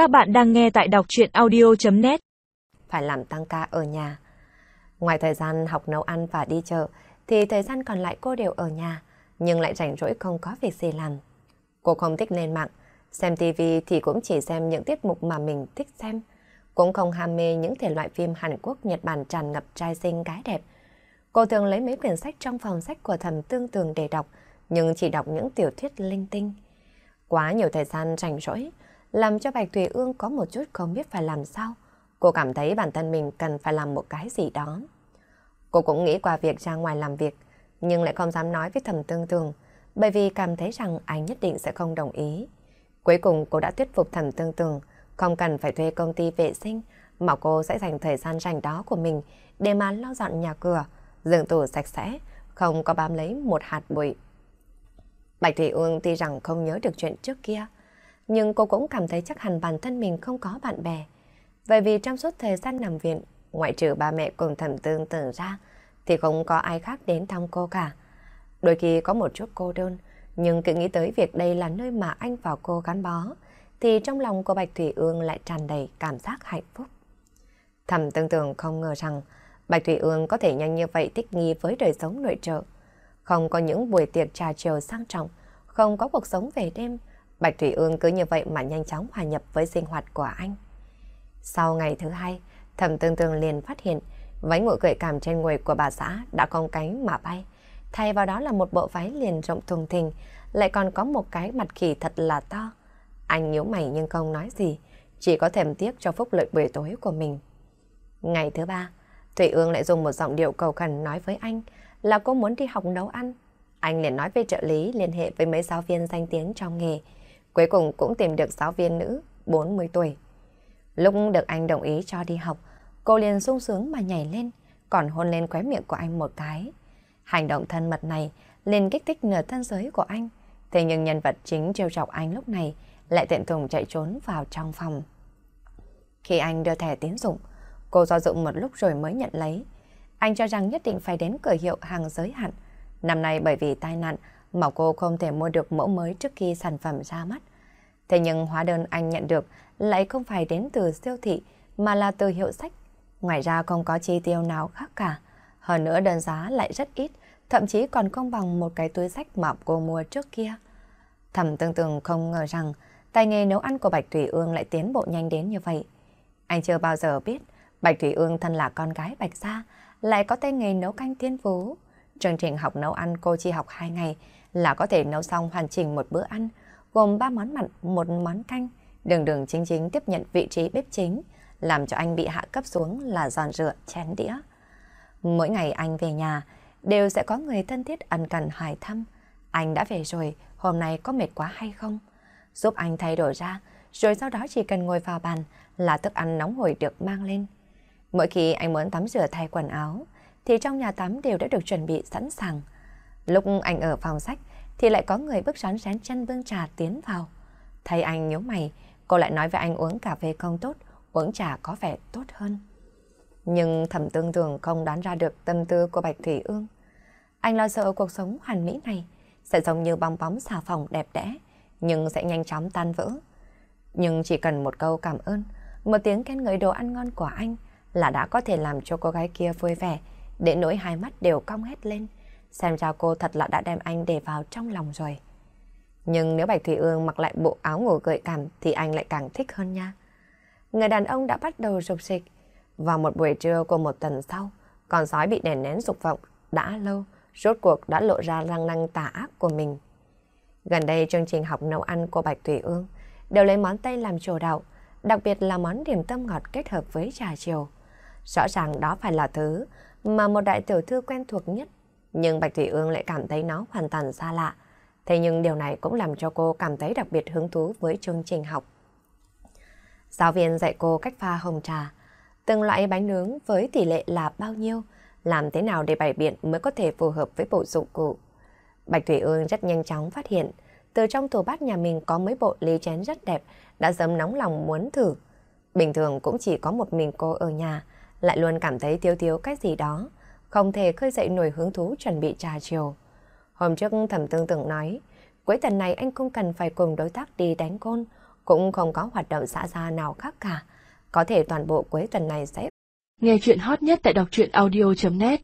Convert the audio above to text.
Các bạn đang nghe tại đọc chuyện audio.net Phải làm tăng ca ở nhà. Ngoài thời gian học nấu ăn và đi chợ, thì thời gian còn lại cô đều ở nhà, nhưng lại rảnh rỗi không có việc gì làm. Cô không thích lên mạng, xem TV thì cũng chỉ xem những tiết mục mà mình thích xem. Cũng không ham mê những thể loại phim Hàn Quốc, Nhật Bản tràn ngập trai xinh gái đẹp. Cô thường lấy mấy quyển sách trong phòng sách của thầm tương tường để đọc, nhưng chỉ đọc những tiểu thuyết linh tinh. Quá nhiều thời gian rảnh rỗi, làm cho Bạch Thủy Ương có một chút không biết phải làm sao. Cô cảm thấy bản thân mình cần phải làm một cái gì đó. Cô cũng nghĩ qua việc ra ngoài làm việc, nhưng lại không dám nói với thầm tương tường, bởi vì cảm thấy rằng anh nhất định sẽ không đồng ý. Cuối cùng cô đã thuyết phục thầm tương tường, không cần phải thuê công ty vệ sinh, mà cô sẽ dành thời gian rảnh đó của mình để mà lau dọn nhà cửa, giường tủ sạch sẽ, không có bám lấy một hạt bụi. Bạch Thủy Ương tuy rằng không nhớ được chuyện trước kia, nhưng cô cũng cảm thấy chắc hẳn bản thân mình không có bạn bè. Bởi vì trong suốt thời gian nằm viện, ngoại trừ ba mẹ cùng thầm tương tưởng ra, thì không có ai khác đến thăm cô cả. Đôi khi có một chút cô đơn, nhưng cứ nghĩ tới việc đây là nơi mà anh và cô gắn bó, thì trong lòng của Bạch Thủy Ương lại tràn đầy cảm giác hạnh phúc. Thầm tương tưởng không ngờ rằng Bạch Thủy Ương có thể nhanh như vậy thích nghi với đời sống nội trợ. Không có những buổi tiệc trà chiều sang trọng, không có cuộc sống về đêm, Bạch Thủy Ương cứ như vậy mà nhanh chóng hòa nhập với sinh hoạt của anh. Sau ngày thứ hai, thẩm tương tương liền phát hiện váy ngụy gợi cảm trên người của bà xã đã cong cánh mà bay. Thay vào đó là một bộ váy liền rộng thùng thình, lại còn có một cái mặt khỉ thật là to. Anh nhíu mày nhưng không nói gì, chỉ có thèm tiếc cho phúc lợi buổi tối của mình. Ngày thứ ba, Thủy Ương lại dùng một giọng điệu cầu khẩn nói với anh là cô muốn đi học nấu ăn. Anh liền nói với trợ lý liên hệ với mấy giáo viên danh tiếng trong nghề, Cuối cùng cũng tìm được giáo viên nữ 40 tuổi. Lúc được anh đồng ý cho đi học, cô liền sung sướng mà nhảy lên, còn hôn lên khóe miệng của anh một cái. Hành động thân mật này liền kích thích nửa thân giới của anh. Thế nhưng nhân vật chính trêu chọc anh lúc này lại tiện tùng chạy trốn vào trong phòng. Khi anh đưa thẻ tín dụng, cô do dụng một lúc rồi mới nhận lấy. Anh cho rằng nhất định phải đến cửa hiệu hàng giới hạn. Năm nay bởi vì tai nạn mà cô không thể mua được mẫu mới trước khi sản phẩm ra mắt. Thế nhưng hóa đơn anh nhận được lại không phải đến từ siêu thị mà là từ hiệu sách. Ngoài ra không có chi tiêu nào khác cả. Hơn nữa đơn giá lại rất ít, thậm chí còn không bằng một cái túi sách mà cô mua trước kia. Thẩm tương tương không ngờ rằng tài nghề nấu ăn của Bạch Thủy Ương lại tiến bộ nhanh đến như vậy. Anh chưa bao giờ biết Bạch Thủy Ương thân là con gái Bạch Gia lại có tay nghề nấu canh thiên phú. Chương trình học nấu ăn cô chỉ học 2 ngày là có thể nấu xong hoàn chỉnh một bữa ăn, gồm 3 món mặn, một món canh, đường đường chính chính tiếp nhận vị trí bếp chính, làm cho anh bị hạ cấp xuống là giòn rửa chén đĩa. Mỗi ngày anh về nhà, đều sẽ có người thân thiết ân cần hỏi thăm. Anh đã về rồi, hôm nay có mệt quá hay không? Giúp anh thay đổi ra, rồi sau đó chỉ cần ngồi vào bàn là thức ăn nóng hổi được mang lên. Mỗi khi anh muốn tắm rửa thay quần áo, thì trong nhà tắm đều đã được chuẩn bị sẵn sàng. Lúc anh ở phòng sách thì lại có người bước rón rén chân bưng trà tiến vào. Thấy anh nhíu mày, cô lại nói với anh uống cà phê không tốt, uống trà có vẻ tốt hơn. Nhưng thẩm tương thường không đoán ra được tâm tư của Bạch Thủy Ương. Anh lo sợ cuộc sống hoàn mỹ này sẽ giống như bong bóng xà phòng đẹp đẽ, nhưng sẽ nhanh chóng tan vỡ. Nhưng chỉ cần một câu cảm ơn, một tiếng khen ngợi đồ ăn ngon của anh là đã có thể làm cho cô gái kia vui vẻ, để nỗi hai mắt đều cong hết lên. Xem ra cô thật là đã đem anh để vào trong lòng rồi. Nhưng nếu Bạch Thủy Ương mặc lại bộ áo ngủ gợi cảm thì anh lại càng thích hơn nha. Người đàn ông đã bắt đầu rục rịch. Vào một buổi trưa của một tuần sau, con sói bị đèn nén dục vọng đã lâu, rốt cuộc đã lộ ra răng năng tà ác của mình. Gần đây chương trình học nấu ăn của Bạch Thủy Ương đều lấy món Tây làm chủ đạo, đặc biệt là món điểm tâm ngọt kết hợp với trà chiều. Rõ ràng đó phải là thứ mà một đại tiểu thư quen thuộc nhất nhưng Bạch Thủy Ương lại cảm thấy nó hoàn toàn xa lạ. Thế nhưng điều này cũng làm cho cô cảm thấy đặc biệt hứng thú với chương trình học. Giáo viên dạy cô cách pha hồng trà, từng loại bánh nướng với tỷ lệ là bao nhiêu, làm thế nào để bày biện mới có thể phù hợp với bộ dụng cụ. Bạch Thủy Ương rất nhanh chóng phát hiện, từ trong tủ bát nhà mình có mấy bộ ly chén rất đẹp, đã sớm nóng lòng muốn thử. Bình thường cũng chỉ có một mình cô ở nhà, lại luôn cảm thấy thiếu thiếu cái gì đó không thể khơi dậy nổi hứng thú chuẩn bị trà chiều. Hôm trước thẩm tương tưởng nói, cuối tuần này anh không cần phải cùng đối tác đi đánh côn, cũng không có hoạt động xã giao nào khác cả. Có thể toàn bộ cuối tuần này sẽ... Nghe chuyện hot nhất tại đọc truyện audio.net